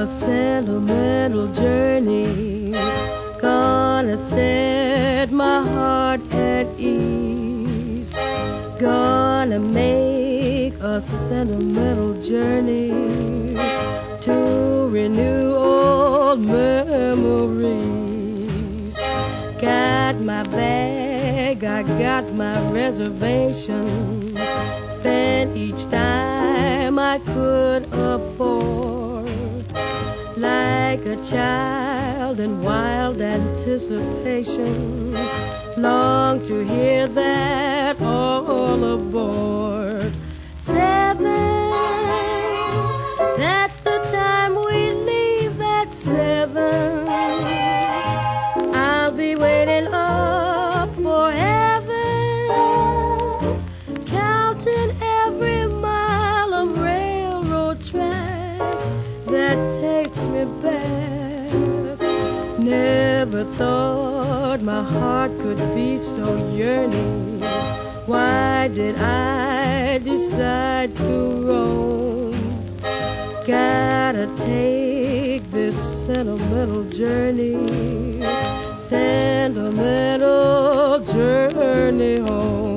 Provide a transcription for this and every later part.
a sentimental journey. Gonna set my heart at ease. Gonna make a sentimental journey to renew old memories. Got my bag, I got my reservation. Spent each time I could afford. Like a child in wild anticipation. Long to hear that all aboard. Never thought my heart could be so yearning. Why did I decide to roam? Gotta take this sentimental journey, sentimental journey home.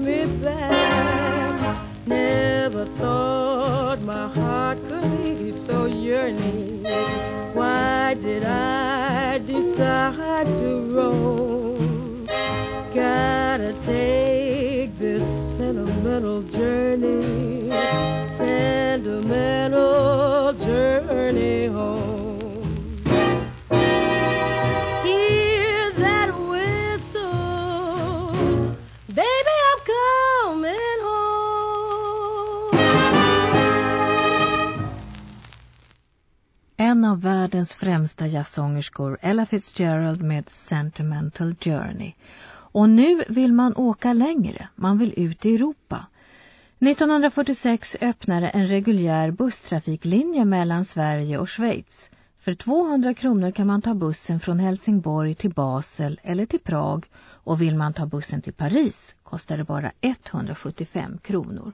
Me back. Never thought my heart could be so yearning. Why did I decide to roam? En av världens främsta jazzsångerskor, Ella Fitzgerald med Sentimental Journey. Och nu vill man åka längre, man vill ut i Europa. 1946 öppnade en reguljär busstrafiklinje mellan Sverige och Schweiz. För 200 kronor kan man ta bussen från Helsingborg till Basel eller till Prag och vill man ta bussen till Paris kostar det bara 175 kronor.